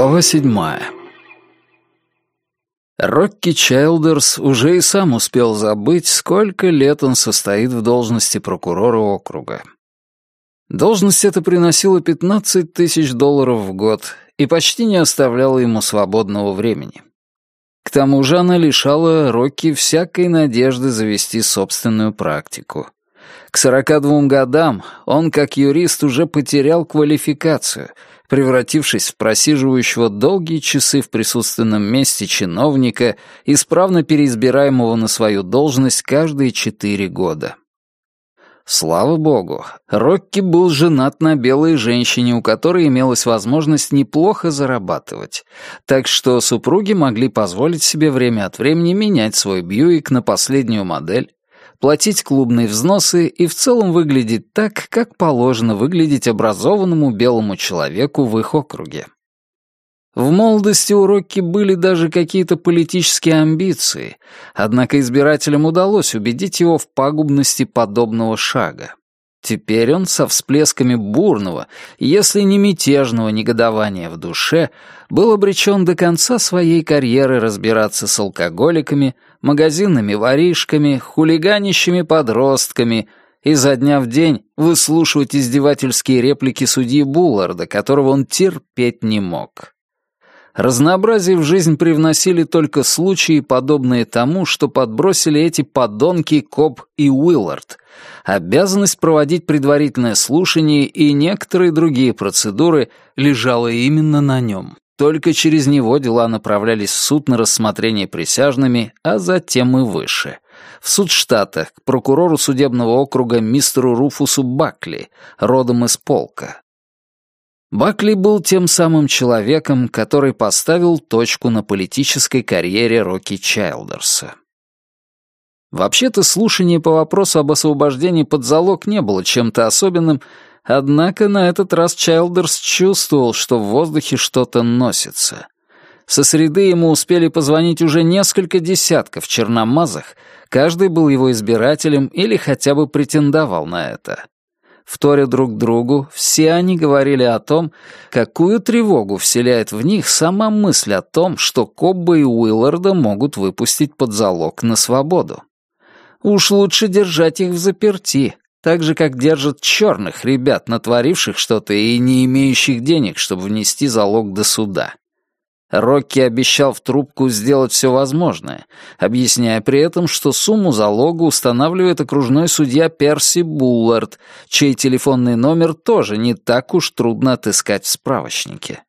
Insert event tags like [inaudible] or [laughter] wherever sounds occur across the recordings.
Глава седьмая. Рокки Чайлдерс уже и сам успел забыть, сколько лет он состоит в должности прокурора округа. Должность эта приносила 15 тысяч долларов в год и почти не оставляла ему свободного времени. К тому же она лишала Рокки всякой надежды завести собственную практику. К 42 годам он, как юрист, уже потерял квалификацию, превратившись в просиживающего долгие часы в присутственном месте чиновника, исправно переизбираемого на свою должность каждые четыре года. Слава богу, Рокки был женат на белой женщине, у которой имелась возможность неплохо зарабатывать, так что супруги могли позволить себе время от времени менять свой Бьюик на последнюю модель, платить клубные взносы и в целом выглядеть так, как положено выглядеть образованному белому человеку в их округе. В молодости у Рокки были даже какие-то политические амбиции, однако избирателям удалось убедить его в пагубности подобного шага. Теперь он со всплесками бурного, если не мятежного негодования в душе, был обречен до конца своей карьеры разбираться с алкоголиками, магазинными воришками, хулиганищими подростками и за дня в день выслушивать издевательские реплики судьи Булларда, которого он терпеть не мог. Разнообразие в жизнь привносили только случаи, подобные тому, что подбросили эти подонки Коб и Уиллард. Обязанность проводить предварительное слушание и некоторые другие процедуры лежала именно на нем. Только через него дела направлялись в суд на рассмотрение присяжными, а затем и выше. В суд штата, к прокурору судебного округа мистеру Руфусу Бакли, родом из полка. Бакли был тем самым человеком, который поставил точку на политической карьере Рокки Чайлдерса. Вообще-то слушание по вопросу об освобождении под залог не было чем-то особенным, однако на этот раз Чайлдерс чувствовал, что в воздухе что-то носится. Со среды ему успели позвонить уже несколько десятков черномазых, каждый был его избирателем или хотя бы претендовал на это. Вторя друг другу, все они говорили о том, какую тревогу вселяет в них сама мысль о том, что Кобба и Уилларда могут выпустить под залог на свободу. Уж лучше держать их в заперти, так же, как держат черных ребят, натворивших что-то и не имеющих денег, чтобы внести залог до суда. Рокки обещал в трубку сделать все возможное, объясняя при этом, что сумму залога устанавливает окружной судья Перси Буллард, чей телефонный номер тоже не так уж трудно отыскать в справочнике.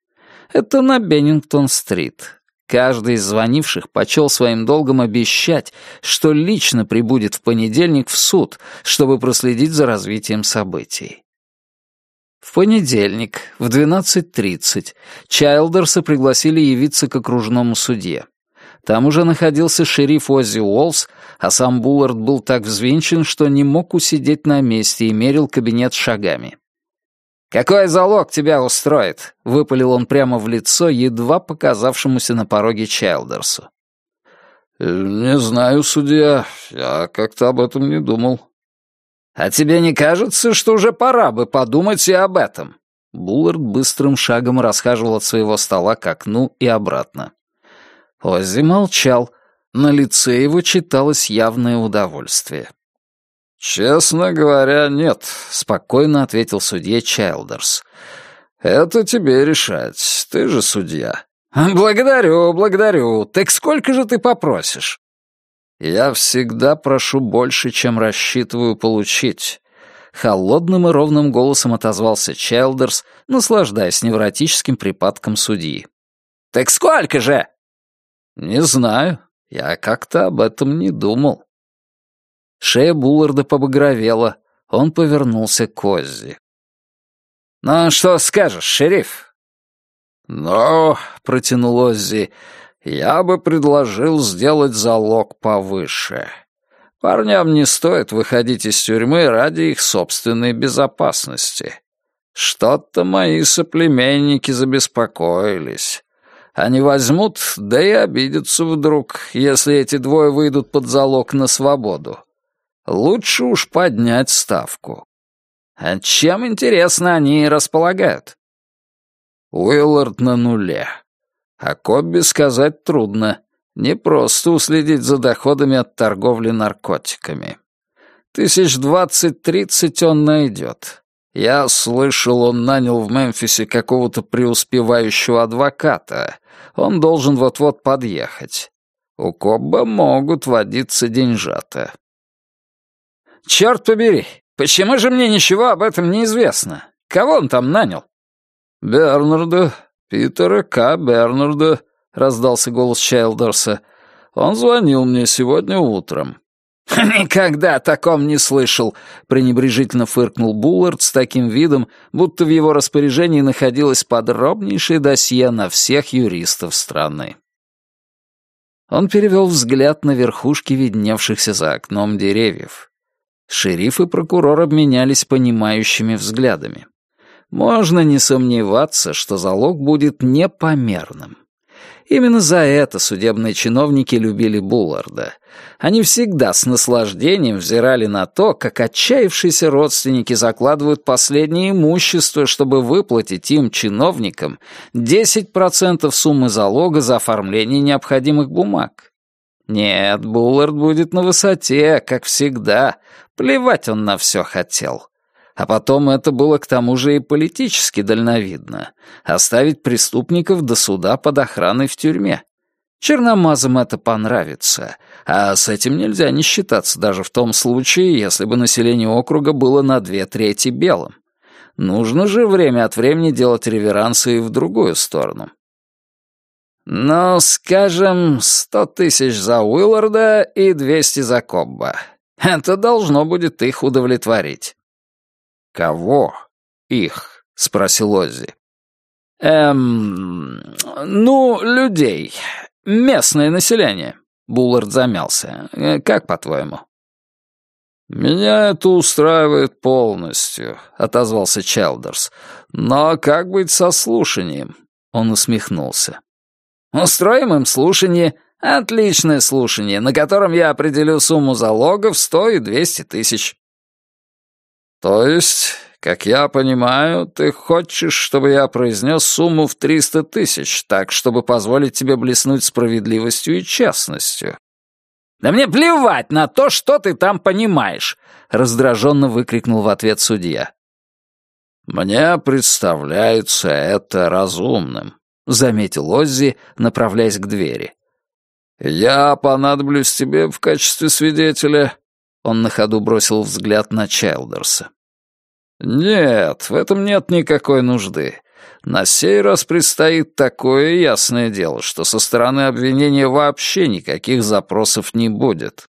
Это на Беннингтон-стрит. Каждый из звонивших почел своим долгом обещать, что лично прибудет в понедельник в суд, чтобы проследить за развитием событий. В понедельник в 12.30 Чайлдерса пригласили явиться к окружному судье. Там уже находился шериф Оззи Уолс, а сам Буллард был так взвинчен, что не мог усидеть на месте и мерил кабинет шагами. «Какой залог тебя устроит?» — выпалил он прямо в лицо, едва показавшемуся на пороге Чайлдерсу. «Не знаю, судья, я как-то об этом не думал», «А тебе не кажется, что уже пора бы подумать и об этом?» Буллард быстрым шагом расхаживал от своего стола к окну и обратно. Оззи молчал. На лице его читалось явное удовольствие. «Честно говоря, нет», — спокойно ответил судья Чайлдерс. «Это тебе решать. Ты же судья». «Благодарю, благодарю. Так сколько же ты попросишь?» «Я всегда прошу больше, чем рассчитываю получить», — холодным и ровным голосом отозвался Чайлдерс, наслаждаясь невротическим припадком судьи. «Так сколько же?» «Не знаю. Я как-то об этом не думал». Шея Булларда побагровела. Он повернулся к Оззи. «Ну, что скажешь, шериф?» «Ну, — протянул Оззи, я бы предложил сделать залог повыше. Парням не стоит выходить из тюрьмы ради их собственной безопасности. Что-то мои соплеменники забеспокоились. Они возьмут, да и обидятся вдруг, если эти двое выйдут под залог на свободу. Лучше уж поднять ставку. А чем, интересно, они располагают? Уиллард на нуле. А Кобби сказать трудно. Не просто уследить за доходами от торговли наркотиками. Тысяч двадцать-тридцать он найдет. Я слышал, он нанял в Мемфисе какого-то преуспевающего адвоката. Он должен вот-вот подъехать. У Кобба могут водиться деньжата. «Черт побери, почему же мне ничего об этом не известно? Кого он там нанял?» «Бернарда, Питера К. Бернарда», — раздался голос Чайлдерса. «Он звонил мне сегодня утром». [laughs] «Никогда о таком не слышал», — пренебрежительно фыркнул Буллард с таким видом, будто в его распоряжении находилось подробнейшее досье на всех юристов страны. Он перевел взгляд на верхушки видневшихся за окном деревьев. Шериф и прокурор обменялись понимающими взглядами. Можно не сомневаться, что залог будет непомерным. Именно за это судебные чиновники любили Булларда. Они всегда с наслаждением взирали на то, как отчаявшиеся родственники закладывают последнее имущество, чтобы выплатить им, чиновникам, 10% суммы залога за оформление необходимых бумаг. Нет, Буллард будет на высоте, как всегда. Плевать он на все хотел. А потом это было к тому же и политически дальновидно — оставить преступников до суда под охраной в тюрьме. Черномазам это понравится, а с этим нельзя не считаться даже в том случае, если бы население округа было на две трети белым. Нужно же время от времени делать реверансы и в другую сторону. Ну, скажем, сто тысяч за Уилларда и двести за Кобба. Это должно будет их удовлетворить. «Кого? Их?» — спросил Оззи. «Эм... Ну, людей. Местное население». Буллард замялся. Э, «Как, по-твоему?» «Меня это устраивает полностью», — отозвался Чалдерс. «Но как быть со слушанием?» Он усмехнулся. «Устроим им слушание. Отличное слушание, на котором я определю сумму залогов сто и двести тысяч». «То есть, как я понимаю, ты хочешь, чтобы я произнес сумму в триста тысяч, так, чтобы позволить тебе блеснуть справедливостью и честностью?» «Да мне плевать на то, что ты там понимаешь!» — раздраженно выкрикнул в ответ судья. «Мне представляется это разумным», — заметил Оззи, направляясь к двери. «Я понадоблюсь тебе в качестве свидетеля он на ходу бросил взгляд на Чайлдерса. «Нет, в этом нет никакой нужды. На сей раз предстоит такое ясное дело, что со стороны обвинения вообще никаких запросов не будет».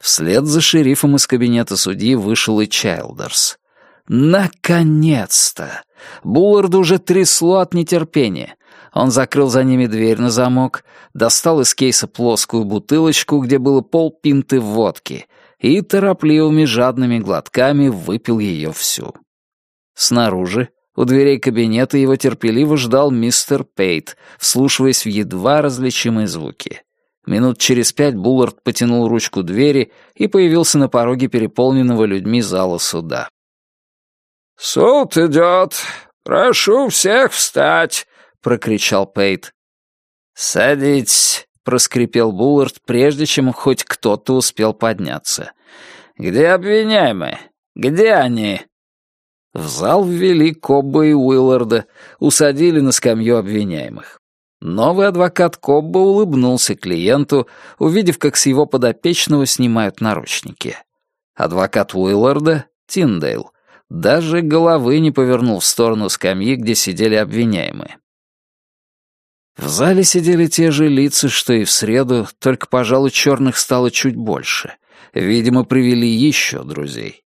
Вслед за шерифом из кабинета судьи вышел и Чайлдерс. «Наконец-то!» Булларду уже трясло от нетерпения. Он закрыл за ними дверь на замок, достал из кейса плоскую бутылочку, где было полпинты водки, и торопливыми жадными глотками выпил ее всю. Снаружи, у дверей кабинета, его терпеливо ждал мистер Пейт, вслушиваясь в едва различимые звуки. Минут через пять Буллард потянул ручку двери и появился на пороге переполненного людьми зала суда. «Суд идет. Прошу всех встать прокричал Пейт. «Садитесь», — проскрипел Буллард, прежде чем хоть кто-то успел подняться. «Где обвиняемые? Где они?» В зал ввели Кобба и Уилларда, усадили на скамью обвиняемых. Новый адвокат Кобба улыбнулся клиенту, увидев, как с его подопечного снимают наручники. Адвокат Уилларда, Тиндейл, даже головы не повернул в сторону скамьи, где сидели обвиняемые. В зале сидели те же лица, что и в среду, только, пожалуй, черных стало чуть больше. Видимо, привели еще друзей.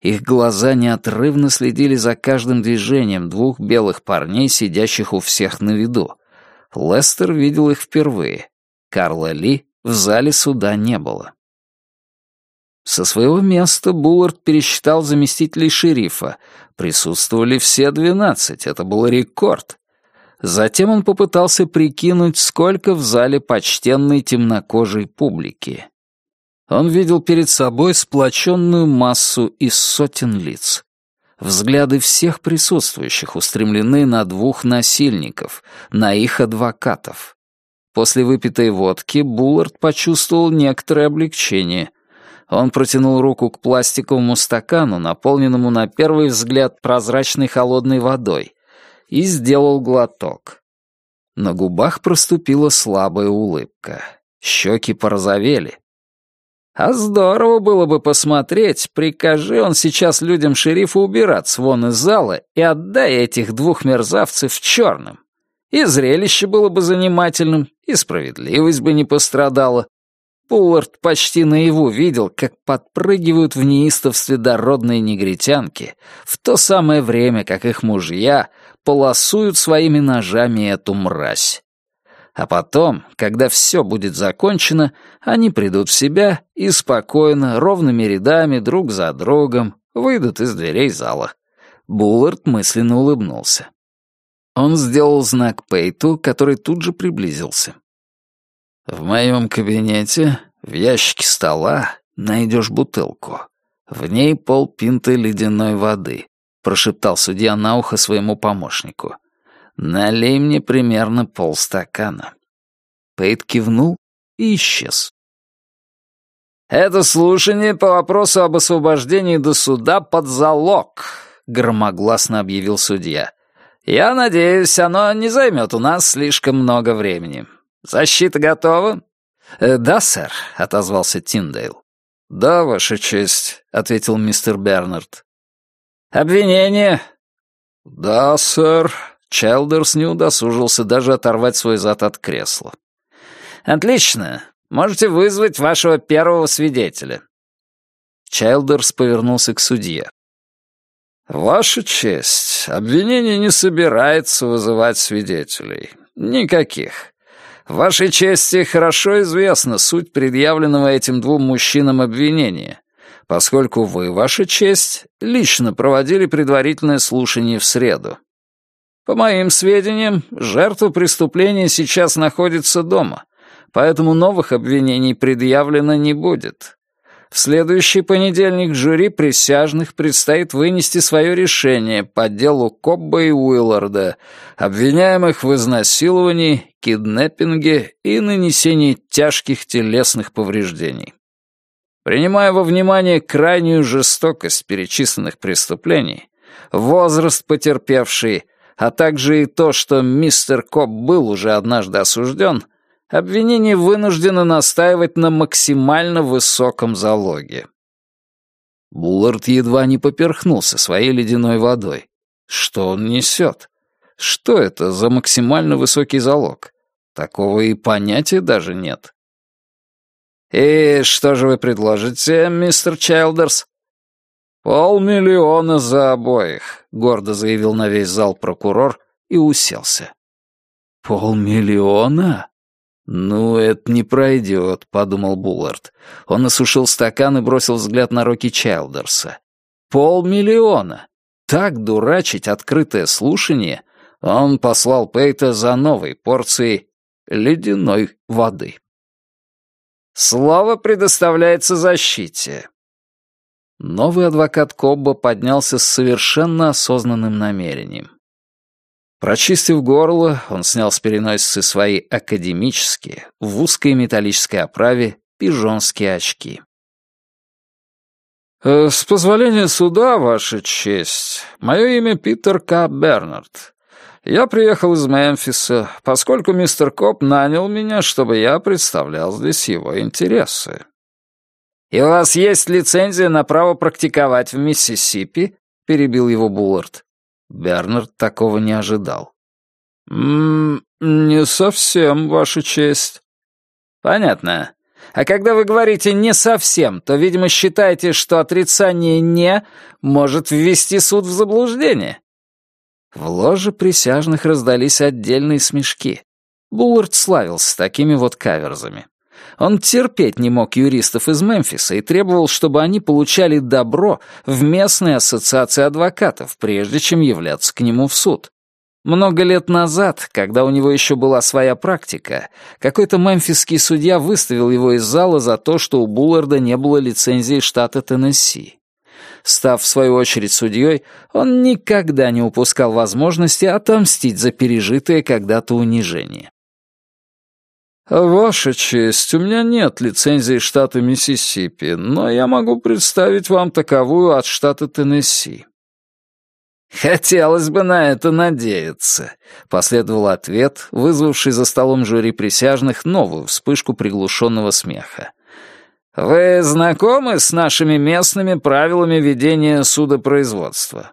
Их глаза неотрывно следили за каждым движением двух белых парней, сидящих у всех на виду. Лестер видел их впервые. Карла Ли в зале суда не было. Со своего места Буллард пересчитал заместителей шерифа. Присутствовали все двенадцать, это был рекорд. Затем он попытался прикинуть, сколько в зале почтенной темнокожей публики. Он видел перед собой сплоченную массу из сотен лиц. Взгляды всех присутствующих устремлены на двух насильников, на их адвокатов. После выпитой водки Буллард почувствовал некоторое облегчение. Он протянул руку к пластиковому стакану, наполненному на первый взгляд прозрачной холодной водой, и сделал глоток. На губах проступила слабая улыбка. Щеки порозовели. А здорово было бы посмотреть, прикажи он сейчас людям шерифа убираться вон из зала и отдай этих двух мерзавцев в черном. И зрелище было бы занимательным, и справедливость бы не пострадала. Пуллард почти наяву видел, как подпрыгивают в неистовстве дородные негритянки, в то самое время, как их мужья полосуют своими ножами эту мразь. А потом, когда все будет закончено, они придут в себя и спокойно, ровными рядами, друг за другом, выйдут из дверей зала. Буллард мысленно улыбнулся. Он сделал знак Пейту, который тут же приблизился. «В моем кабинете, в ящике стола, найдешь бутылку. В ней полпинты ледяной воды», — прошептал судья на ухо своему помощнику. «Налей мне примерно полстакана». Пейт кивнул и исчез. «Это слушание по вопросу об освобождении до суда под залог», — громогласно объявил судья. «Я надеюсь, оно не займет у нас слишком много времени. Защита готова?» «Э, «Да, сэр», — отозвался Тиндейл. «Да, Ваша честь», — ответил мистер Бернард. «Обвинение?» «Да, сэр», Чайлдерс не удосужился даже оторвать свой зад от кресла. «Отлично. Можете вызвать вашего первого свидетеля». Чайлдерс повернулся к судье. «Ваша честь, обвинение не собирается вызывать свидетелей. Никаких. Вашей чести хорошо известна суть предъявленного этим двум мужчинам обвинения, поскольку вы, ваша честь, лично проводили предварительное слушание в среду. По моим сведениям, жертва преступления сейчас находится дома, поэтому новых обвинений предъявлено не будет. В следующий понедельник жюри присяжных предстоит вынести свое решение по делу Кобба и Уилларда, обвиняемых в изнасиловании, киднеппинге и нанесении тяжких телесных повреждений. Принимая во внимание крайнюю жестокость перечисленных преступлений, возраст потерпевшей — а также и то, что мистер Коп был уже однажды осужден, обвинение вынуждено настаивать на максимально высоком залоге. Буллард едва не поперхнулся своей ледяной водой. Что он несет? Что это за максимально высокий залог? Такого и понятия даже нет. «И что же вы предложите, мистер Чайлдерс?» «Полмиллиона за обоих», — гордо заявил на весь зал прокурор и уселся. «Полмиллиона? Ну, это не пройдет», — подумал Буллард. Он осушил стакан и бросил взгляд на Рокки Чайлдерса. «Полмиллиона! Так дурачить открытое слушание!» Он послал Пейта за новой порцией ледяной воды. «Слово предоставляется защите», Новый адвокат Кобба поднялся с совершенно осознанным намерением. Прочистив горло, он снял с переносицы свои академические, в узкой металлической оправе, пижонские очки. «Э, «С позволения суда, Ваша честь, мое имя Питер К. Бернард. Я приехал из Мемфиса, поскольку мистер Коп нанял меня, чтобы я представлял здесь его интересы. «И у вас есть лицензия на право практиковать в Миссисипи?» — перебил его Буллард. Бернард такого не ожидал. «М -м, «Не совсем, Ваша честь». «Понятно. А когда вы говорите «не совсем», то, видимо, считаете, что отрицание «не» может ввести суд в заблуждение». В ложе присяжных раздались отдельные смешки. Буллард славился такими вот каверзами. Он терпеть не мог юристов из Мемфиса и требовал, чтобы они получали добро в местной ассоциации адвокатов, прежде чем являться к нему в суд. Много лет назад, когда у него еще была своя практика, какой-то мемфисский судья выставил его из зала за то, что у Булларда не было лицензии штата Теннесси. Став в свою очередь судьей, он никогда не упускал возможности отомстить за пережитое когда-то унижение. «Ваша честь, у меня нет лицензии штата Миссисипи, но я могу представить вам таковую от штата Теннесси». «Хотелось бы на это надеяться», — последовал ответ, вызвавший за столом жюри присяжных новую вспышку приглушенного смеха. «Вы знакомы с нашими местными правилами ведения судопроизводства?»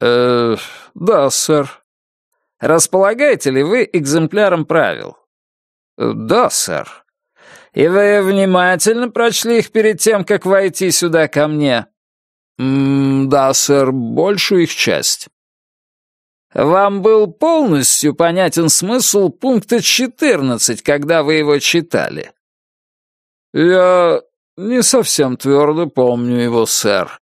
«Э, да, сэр». «Располагаете ли вы экземпляром правил?» «Да, сэр». «И вы внимательно прочли их перед тем, как войти сюда ко мне?» М «Да, сэр, большую их часть». «Вам был полностью понятен смысл пункта 14, когда вы его читали?» «Я не совсем твердо помню его, сэр».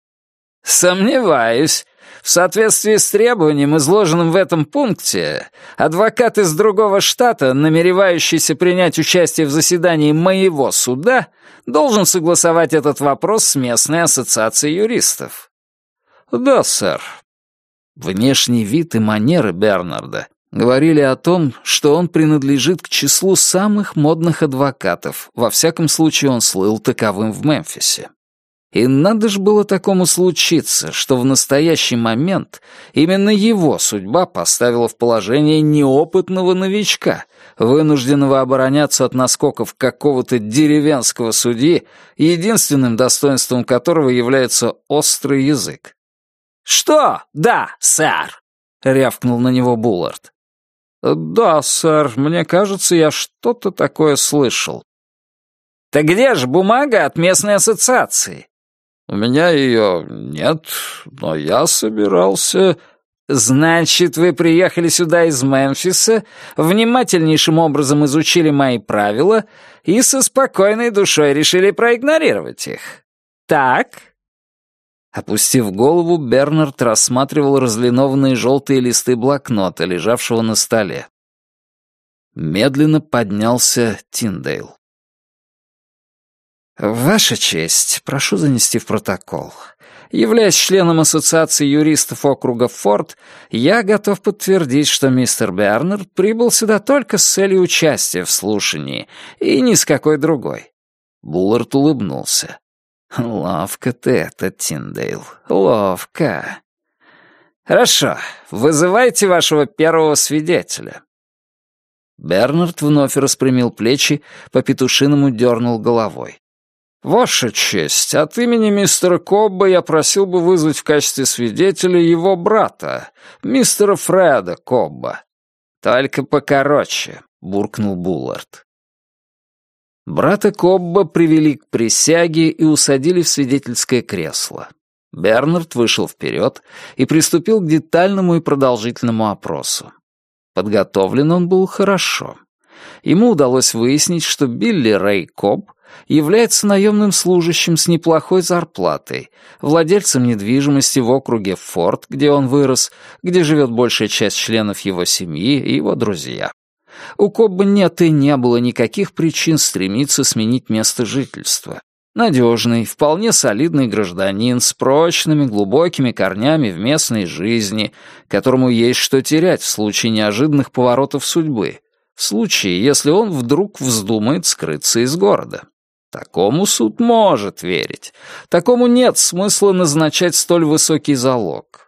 «Сомневаюсь. В соответствии с требованием, изложенным в этом пункте, адвокат из другого штата, намеревающийся принять участие в заседании моего суда, должен согласовать этот вопрос с местной ассоциацией юристов. Да, сэр. Внешний вид и манеры Бернарда говорили о том, что он принадлежит к числу самых модных адвокатов, во всяком случае он слыл таковым в Мемфисе. И надо же было такому случиться, что в настоящий момент именно его судьба поставила в положение неопытного новичка, вынужденного обороняться от наскоков какого-то деревенского судьи, единственным достоинством которого является острый язык. «Что? Да, сэр!» — рявкнул на него Буллард. «Да, сэр, мне кажется, я что-то такое слышал». «Так где же бумага от местной ассоциации?» «У меня ее нет, но я собирался...» «Значит, вы приехали сюда из Мемфиса, внимательнейшим образом изучили мои правила и со спокойной душой решили проигнорировать их. Так?» Опустив голову, Бернард рассматривал разлинованные желтые листы блокнота, лежавшего на столе. Медленно поднялся Тиндейл. «Ваша честь, прошу занести в протокол. Являясь членом Ассоциации юристов округа Форд, я готов подтвердить, что мистер Бернард прибыл сюда только с целью участия в слушании, и ни с какой другой». Буллард улыбнулся. «Ловко ты это, Тиндейл, ловко». «Хорошо, вызывайте вашего первого свидетеля». Бернард вновь распрямил плечи, по-петушиному дернул головой. «Ваша честь, от имени мистера Кобба я просил бы вызвать в качестве свидетеля его брата, мистера Фреда Кобба». «Только покороче», — буркнул Буллард. Брата Кобба привели к присяге и усадили в свидетельское кресло. Бернард вышел вперед и приступил к детальному и продолжительному опросу. Подготовлен он был хорошо. Ему удалось выяснить, что Билли Рэй Кобб является наемным служащим с неплохой зарплатой, владельцем недвижимости в округе Форт, где он вырос, где живет большая часть членов его семьи и его друзья. У Кобба нет и не было никаких причин стремиться сменить место жительства. Надежный, вполне солидный гражданин с прочными, глубокими корнями в местной жизни, которому есть что терять в случае неожиданных поворотов судьбы, в случае, если он вдруг вздумает скрыться из города. Такому суд может верить. Такому нет смысла назначать столь высокий залог.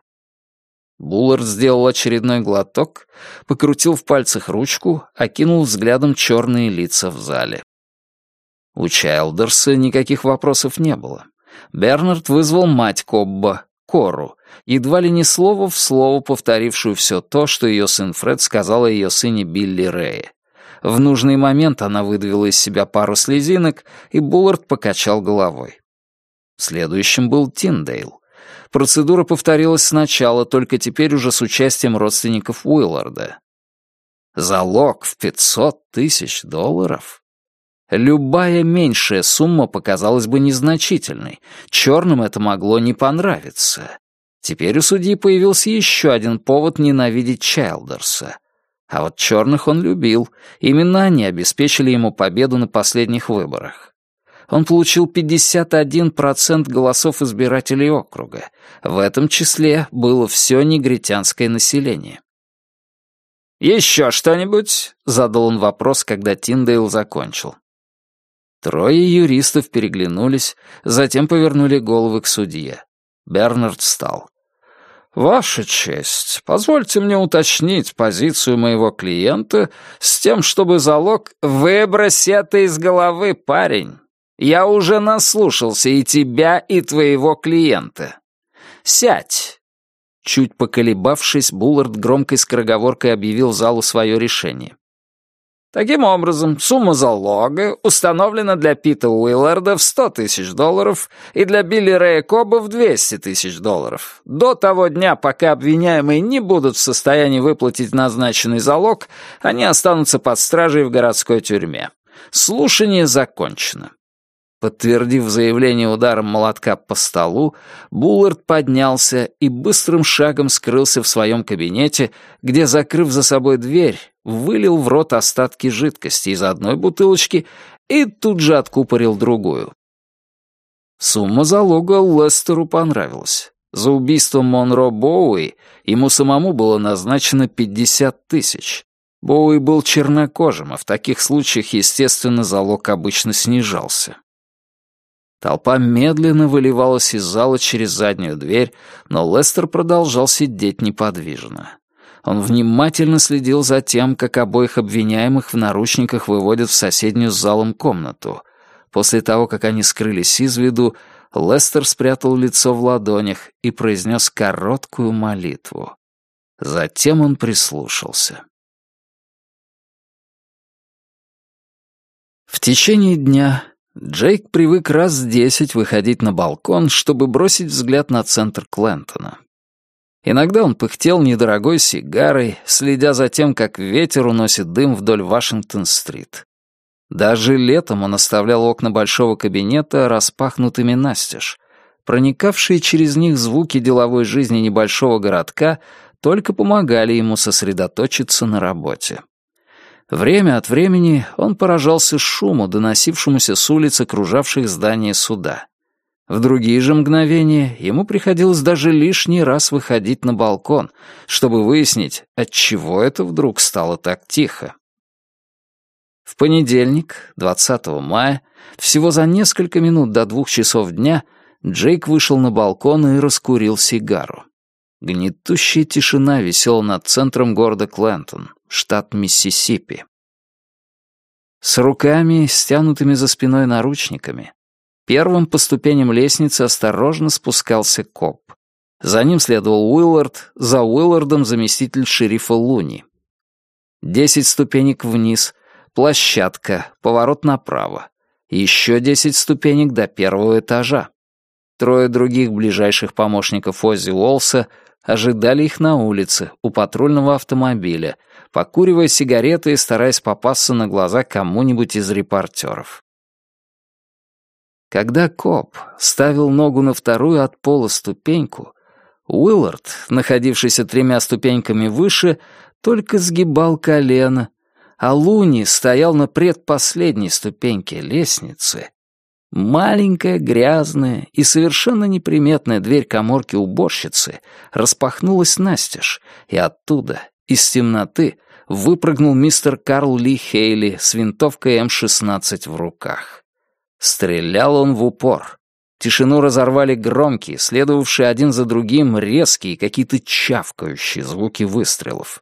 Буллард сделал очередной глоток, покрутил в пальцах ручку, окинул взглядом черные лица в зале. У Чайлдерса никаких вопросов не было. Бернард вызвал мать Кобба, Кору, едва ли не слово в слово повторившую все то, что ее сын Фред сказал о ее сыне Билли Рэе. В нужный момент она выдавила из себя пару слезинок, и Буллард покачал головой. Следующим был Тиндейл. Процедура повторилась сначала, только теперь уже с участием родственников Уилларда. Залог в 500 тысяч долларов? Любая меньшая сумма показалась бы незначительной. Черным это могло не понравиться. Теперь у судьи появился еще один повод ненавидеть Чайлдерса. А вот черных он любил. Именно они обеспечили ему победу на последних выборах. Он получил 51% голосов избирателей округа. В этом числе было все негритянское население. «Еще что-нибудь?» — задал он вопрос, когда Тиндейл закончил. Трое юристов переглянулись, затем повернули головы к судье. Бернард встал. «Ваша честь, позвольте мне уточнить позицию моего клиента с тем, чтобы залог...» «Выбрось это из головы, парень. Я уже наслушался и тебя, и твоего клиента. Сядь!» Чуть поколебавшись, Буллард громкой скороговоркой объявил залу свое решение. Таким образом, сумма залога установлена для Пита Уилларда в 100 тысяч долларов и для Билли Рэя Коба в 200 тысяч долларов. До того дня, пока обвиняемые не будут в состоянии выплатить назначенный залог, они останутся под стражей в городской тюрьме. Слушание закончено. Подтвердив заявление ударом молотка по столу, Буллард поднялся и быстрым шагом скрылся в своем кабинете, где, закрыв за собой дверь, вылил в рот остатки жидкости из одной бутылочки и тут же откупорил другую. Сумма залога Лестеру понравилась. За убийством Монро Боуи ему самому было назначено 50 тысяч. Боуи был чернокожим, а в таких случаях, естественно, залог обычно снижался. Толпа медленно выливалась из зала через заднюю дверь, но Лестер продолжал сидеть неподвижно. Он внимательно следил за тем, как обоих обвиняемых в наручниках выводят в соседнюю с залом комнату. После того, как они скрылись из виду, Лестер спрятал лицо в ладонях и произнес короткую молитву. Затем он прислушался. В течение дня Джейк привык раз десять выходить на балкон, чтобы бросить взгляд на центр Клентона. Иногда он пыхтел недорогой сигарой, следя за тем, как ветер уносит дым вдоль Вашингтон-стрит. Даже летом он оставлял окна большого кабинета распахнутыми настежь. Проникавшие через них звуки деловой жизни небольшого городка только помогали ему сосредоточиться на работе. Время от времени он поражался шуму, доносившемуся с улиц окружавших здание суда. В другие же мгновения ему приходилось даже лишний раз выходить на балкон, чтобы выяснить, отчего это вдруг стало так тихо. В понедельник, 20 мая, всего за несколько минут до двух часов дня, Джейк вышел на балкон и раскурил сигару. Гнетущая тишина висела над центром города Клентон, штат Миссисипи. С руками, стянутыми за спиной наручниками, первым по ступеням лестницы осторожно спускался коп. За ним следовал Уиллард, за Уиллардом заместитель шерифа Луни. Десять ступенек вниз, площадка, поворот направо. Еще десять ступенек до первого этажа. Трое других ближайших помощников Оззи Уолса ожидали их на улице, у патрульного автомобиля, покуривая сигареты и стараясь попасться на глаза кому-нибудь из репортеров. Когда коп ставил ногу на вторую от пола ступеньку, Уиллард, находившийся тремя ступеньками выше, только сгибал колено, а Луни стоял на предпоследней ступеньке лестницы Маленькая, грязная и совершенно неприметная дверь коморки уборщицы распахнулась настежь, и оттуда, из темноты, выпрыгнул мистер Карл Ли Хейли с винтовкой М-16 в руках. Стрелял он в упор. Тишину разорвали громкие, следовавшие один за другим резкие, какие-то чавкающие звуки выстрелов.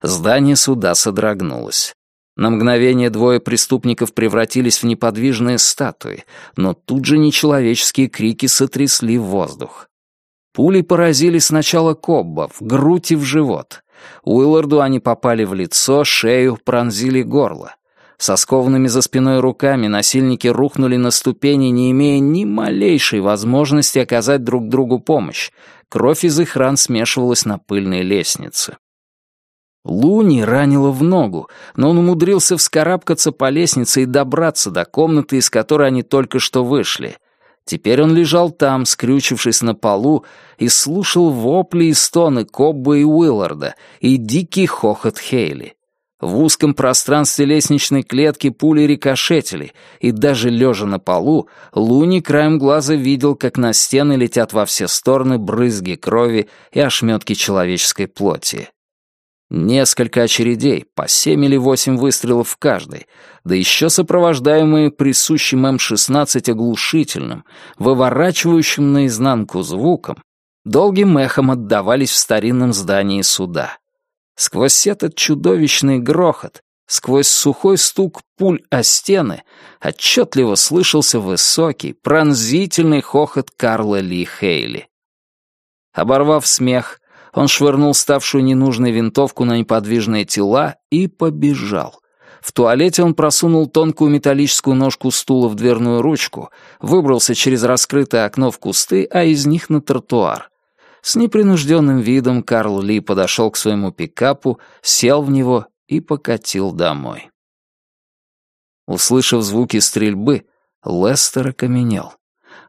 Здание суда содрогнулось. На мгновение двое преступников превратились в неподвижные статуи, но тут же нечеловеческие крики сотрясли воздух. Пули поразили сначала Кобба, в грудь и в живот. Уилларду они попали в лицо, шею, пронзили горло. Со скованными за спиной руками насильники рухнули на ступени, не имея ни малейшей возможности оказать друг другу помощь. Кровь из их ран смешивалась на пыльной лестнице. Луни ранило в ногу, но он умудрился вскарабкаться по лестнице и добраться до комнаты, из которой они только что вышли. Теперь он лежал там, скрючившись на полу, и слушал вопли и стоны Кобба и Уилларда и дикий хохот Хейли. В узком пространстве лестничной клетки пули рикошетили, и даже лежа на полу, Луни краем глаза видел, как на стены летят во все стороны брызги крови и ошметки человеческой плоти. Несколько очередей, по семь или восемь выстрелов в каждой, да еще сопровождаемые присущим М-16 оглушительным, выворачивающим наизнанку звуком, долгим эхом отдавались в старинном здании суда. Сквозь этот чудовищный грохот, сквозь сухой стук пуль о стены, отчетливо слышался высокий, пронзительный хохот Карла Ли Хейли. Оборвав смех, он швырнул ставшую ненужной винтовку на неподвижные тела и побежал. В туалете он просунул тонкую металлическую ножку стула в дверную ручку, выбрался через раскрытое окно в кусты, а из них на тротуар. С непринужденным видом Карл Ли подошел к своему пикапу, сел в него и покатил домой. Услышав звуки стрельбы, Лестер окаменел.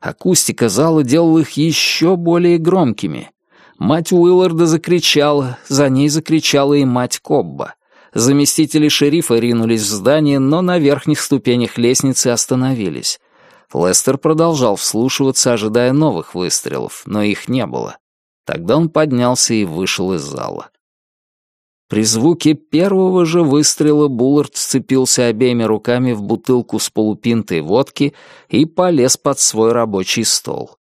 Акустика зала делала их еще более громкими. Мать Уилларда закричала, за ней закричала и мать Кобба. Заместители шерифа ринулись в здание, но на верхних ступенях лестницы остановились. Лестер продолжал вслушиваться, ожидая новых выстрелов, но их не было. Тогда он поднялся и вышел из зала. При звуке первого же выстрела Буллард вцепился обеими руками в бутылку с полупинтой водки и полез под свой рабочий стол.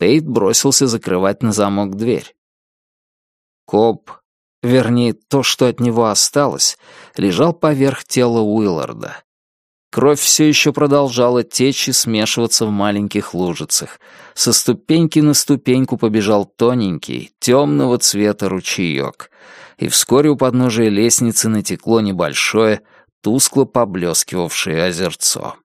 Тейт бросился закрывать на замок дверь. Коп, вернее, то, что от него осталось, лежал поверх тела Уилларда. Кровь все еще продолжала течь и смешиваться в маленьких лужицах. Со ступеньки на ступеньку побежал тоненький, темного цвета ручеек. И вскоре у подножия лестницы натекло небольшое, тускло поблескивавшее озерцо.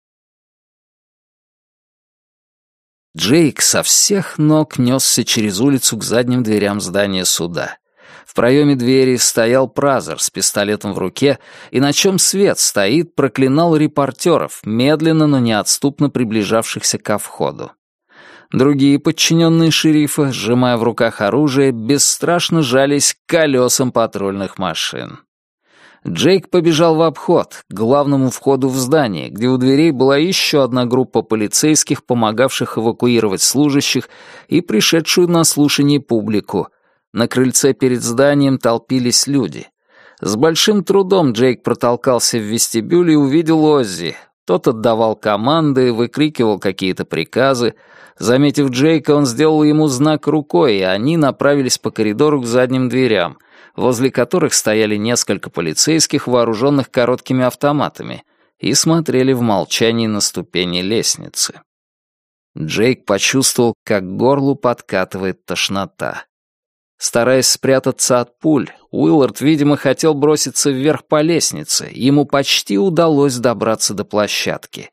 Джейк со всех ног несся через улицу к задним дверям здания суда. В проеме двери стоял Празер с пистолетом в руке, и на чем свет стоит, проклинал репортеров, медленно, но неотступно приближавшихся ко входу. Другие подчиненные шерифа, сжимая в руках оружие, бесстрашно жались к колесам патрульных машин. Джейк побежал в обход, к главному входу в здание, где у дверей была еще одна группа полицейских, помогавших эвакуировать служащих и пришедшую на слушание публику, на крыльце перед зданием толпились люди. С большим трудом Джейк протолкался в вестибюль и увидел Оззи. Тот отдавал команды, выкрикивал какие-то приказы. Заметив Джейка, он сделал ему знак рукой, и они направились по коридору к задним дверям, возле которых стояли несколько полицейских, вооруженных короткими автоматами, и смотрели в молчании на ступени лестницы. Джейк почувствовал, как горлу подкатывает тошнота. Стараясь спрятаться от пуль, Уиллард, видимо, хотел броситься вверх по лестнице. Ему почти удалось добраться до площадки.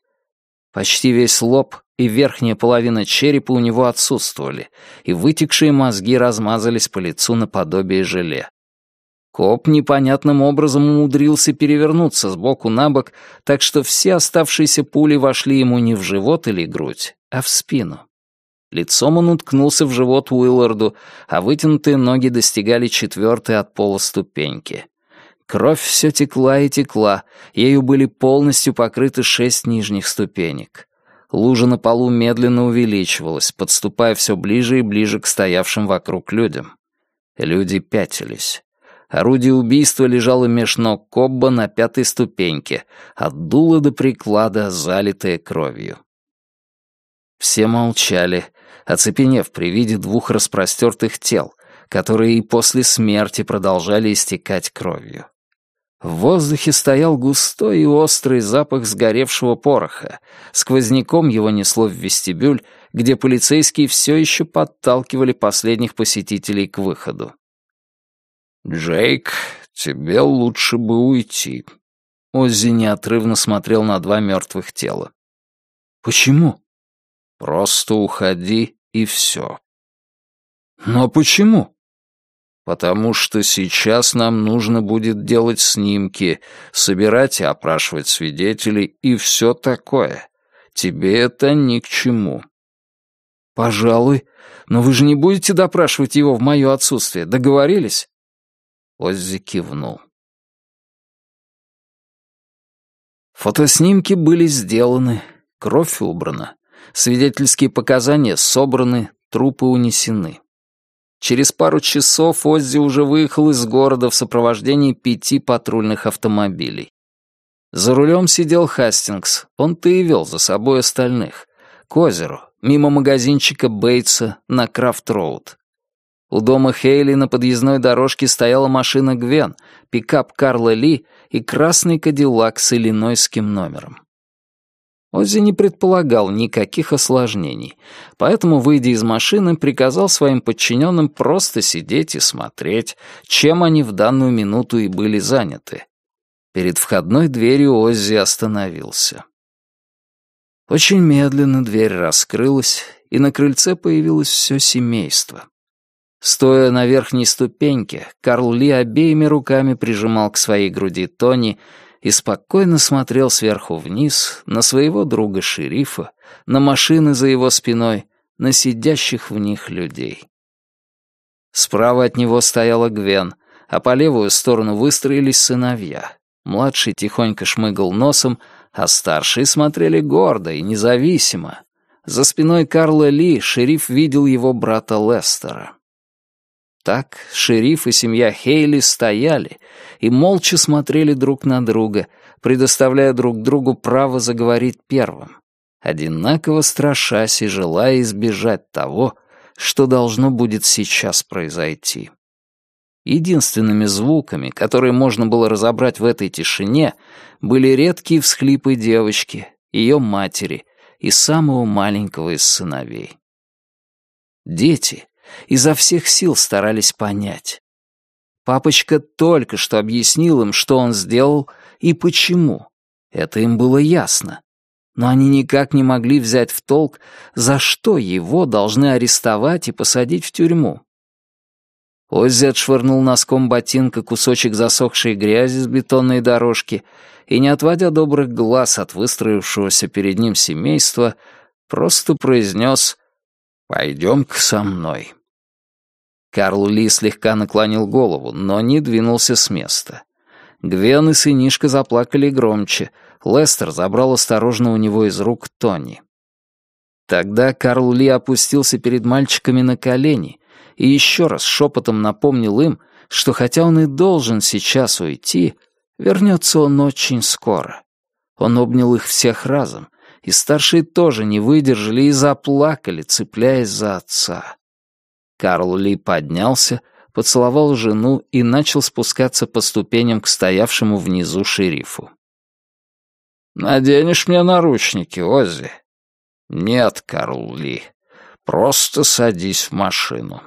Почти весь лоб и верхняя половина черепа у него отсутствовали, и вытекшие мозги размазались по лицу наподобие желе. Коп непонятным образом умудрился перевернуться с боку на бок, так что все оставшиеся пули вошли ему не в живот или грудь, а в спину. Лицом он уткнулся в живот Уилларду, а вытянутые ноги достигали четвертой от пола ступеньки. Кровь все текла и текла, ею были полностью покрыты шесть нижних ступенек. Лужа на полу медленно увеличивалась, подступая все ближе и ближе к стоявшим вокруг людям. Люди пятились. Орудие убийства лежало меж ног Кобба на пятой ступеньке, от дула до приклада, залитое кровью. Все молчали, оцепенев при виде двух распростертых тел, которые и после смерти продолжали истекать кровью. В воздухе стоял густой и острый запах сгоревшего пороха. Сквозняком его несло в вестибюль, где полицейские все еще подталкивали последних посетителей к выходу. «Джейк, тебе лучше бы уйти». Оззи неотрывно смотрел на два мертвых тела. «Почему?» «Просто уходи и все. Но почему? Потому что сейчас нам нужно будет делать снимки, собирать и опрашивать свидетелей и все такое. Тебе это ни к чему. Пожалуй. Но вы же не будете допрашивать его в мое отсутствие. Договорились? Оззи кивнул. Фотоснимки были сделаны, кровь убрана, свидетельские показания собраны, трупы унесены. Через пару часов Оззи уже выехал из города в сопровождении пяти патрульных автомобилей. За рулем сидел Хастингс, он-то и вел за собой остальных. К озеру, мимо магазинчика Бейтса на Крафт-Роуд. У дома Хейли на подъездной дорожке стояла машина Гвен, пикап Карла Ли и красный кадиллак с иллинойским номером. Оззи не предполагал никаких осложнений, поэтому, выйдя из машины, приказал своим подчиненным просто сидеть и смотреть, чем они в данную минуту и были заняты. Перед входной дверью Оззи остановился. Очень медленно дверь раскрылась, и на крыльце появилось все семейство. Стоя на верхней ступеньке, Карл Ли обеими руками прижимал к своей груди Тони и спокойно смотрел сверху вниз на своего друга-шерифа, на машины за его спиной, на сидящих в них людей. Справа от него стояла Гвен, а по левую сторону выстроились сыновья. Младший тихонько шмыгал носом, а старшие смотрели гордо и независимо. За спиной Карла Ли шериф видел его брата Лестера. Так шериф и семья Хейли стояли и молча смотрели друг на друга, предоставляя друг другу право заговорить первым, одинаково страшась и желая избежать того, что должно будет сейчас произойти. Единственными звуками, которые можно было разобрать в этой тишине, были редкие всхлипы девочки, ее матери и самого маленького из сыновей. Дети, изо всех сил старались понять. Папочка только что объяснил им, что он сделал и почему. Это им было ясно. Но они никак не могли взять в толк, за что его должны арестовать и посадить в тюрьму. Оззи отшвырнул носком ботинка кусочек засохшей грязи с бетонной дорожки и, не отводя добрых глаз от выстроившегося перед ним семейства, просто произнес «Пойдем-ка со мной». Карл Ли слегка наклонил голову, но не двинулся с места. Гвен и сынишка заплакали громче. Лестер забрал осторожно у него из рук Тони. Тогда Карл Ли опустился перед мальчиками на колени и еще раз шепотом напомнил им, что хотя он и должен сейчас уйти, вернется он очень скоро. Он обнял их всех разом, и старшие тоже не выдержали и заплакали, цепляясь за отца. Карл Ли поднялся, поцеловал жену и начал спускаться по ступеням к стоявшему внизу шерифу. «Наденешь мне наручники, Оззи?» «Нет, Карл Ли, просто садись в машину».